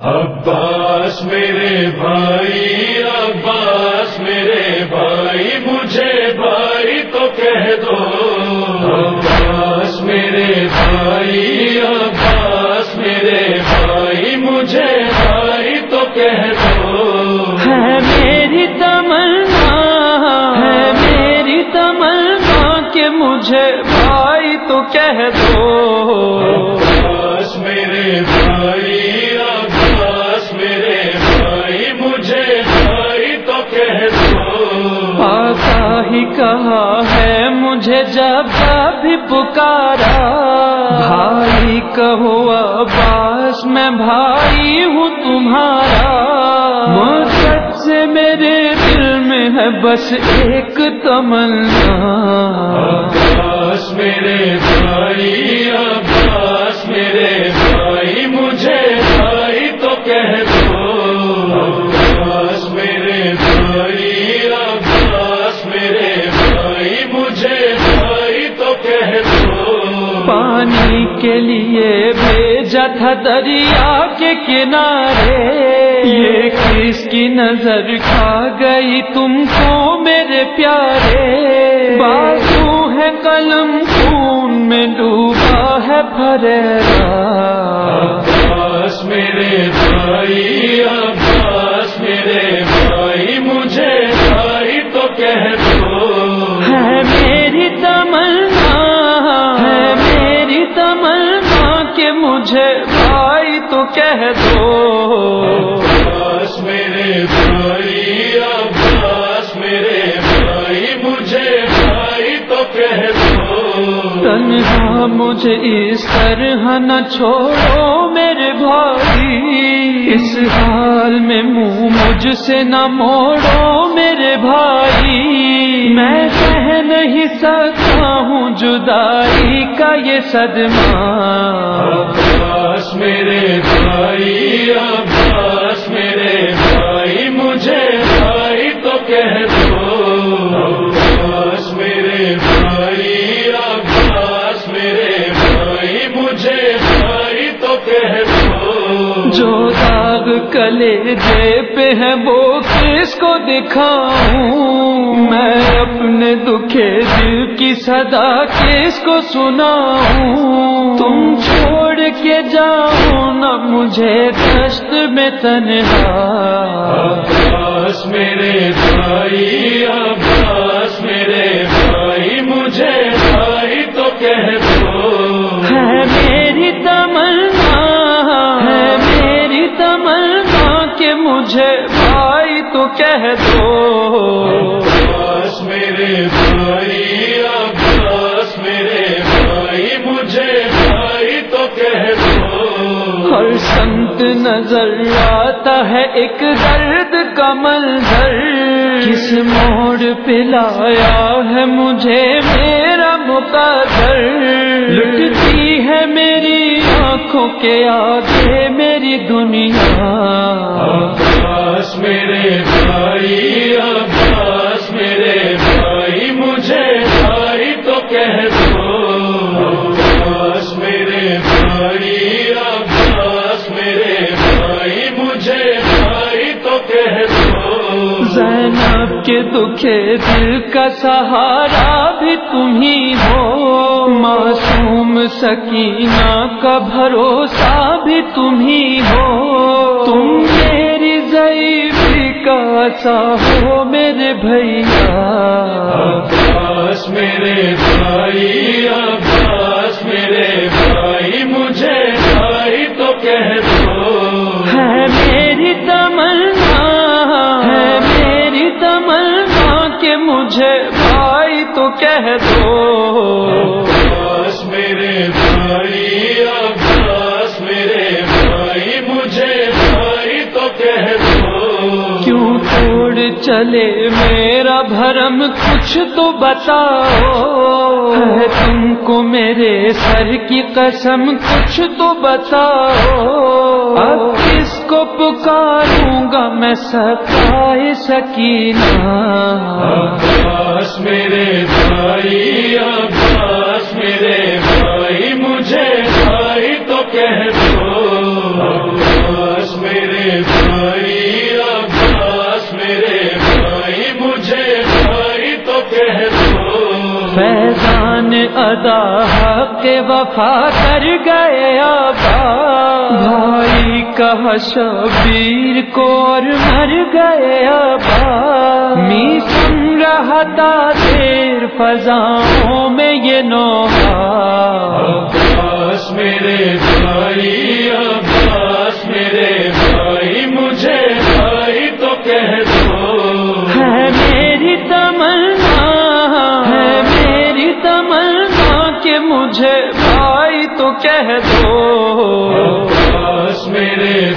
عباس میرے بھائی عباس میرے بھائی مجھے بھائی تو کہہ دو۔ عباس میرے بھائی عباس میرے بھائی مجھے بھائی تو کہہ دو۔ ہے میری تمنا ہے میری تمنا کہ مجھے بھائی تو کہہ دو۔ عباس میرے بھائی آقا ہی کہا ہے مجھے جب بھی پکارا۔ بھائی کہو عباس میں بھائی ہوں تمہارا۔ مرد سے میرے دل میں ہے بس ایک تمنا۔ عباس میرے بھائی پانی کے لیے بھیجا تھا دریا کے کنارے۔ یہ کس کی نظر کھا گئی تم کو میرے پیارے؟ بازو ہے قلم خون میں ڈوبا ہے پھریرا میرے بھائی مجھے بھائی تو کہہ دو۔ عباس میرے بھائی عباس میرے بھائی مجھے بھائی تو کہہ دو۔ تنہا مجھے اس طرح نہ چھوڑو میرے بھائی۔ اس حال میں منہ مجھ سے نہ موڑو میرے بھائی۔ میں نہیں سکتا ہوں جدائی کا یہ صدمہ۔ عباس میرے بھائی عباس میرے بھائی مجھے بھائی تو کہہ دو۔ عباس میرے بھائی عباس میرے بھائی مجھے بھائی تو کہہ دو۔ جو داغ کلے پہ ہے وہ کس کو دکھاؤں؟ میں اپنے دکھے دل کی صدا کس کو سناؤں؟ تم چھوڑ کے جاؤ نہ مجھے دشت میں تنہا۔ عباس میرے بھائی عباس مجھے بھائی تو کہہ دو۔ عباس میرے بھائی عباس میرے بھائی مجھے بھائی تو کہہ دو۔ ہر سنت نظر آتا ہے ایک درد کا منظر۔ کس موڑ پہ لایا ہے مجھے میرا مقدر؟ لٹتی آنکھوں کے آگے میری دنیا۔ عباس میرے بھائی، عباس میرے بھائی، مجھے بھائی تو کہہ زینب کے دکھے دل کا سہارا بھی تم ہی ہو۔ معصوم سکینہ کا بھروسہ بھی تم ہی ہو۔ تم میری ضعیفی کا سا ہو میرے بھیا۔ عباس میرے بھائی، عباس میرے بھائی، مجھے مجھے بھائی تو کہہ دو۔ عباس میرے بھائی عباس میرے بھائی مجھے بھائی تو کہہ دو۔ کیوں توڑ چلے میرا بھرم؟ کچھ تو بتاؤ۔ ہے تم کو میرے سر کی قسم؟ کچھ تو بتاؤ۔ اب کس کو پکاروں گا میں ستائے سکینہ؟ عباس میرے بھائی عباس میرے بھائی ادا کے وفا کر گئے آبا۔ بھائی کا شبیر کو اور مر گئے آبا۔ می سن رہا تھا دیر فضاؤں میں یہ نوحہ۔ عباس میرے بھائی مجھے بھائی تو کہہ دو۔ میرے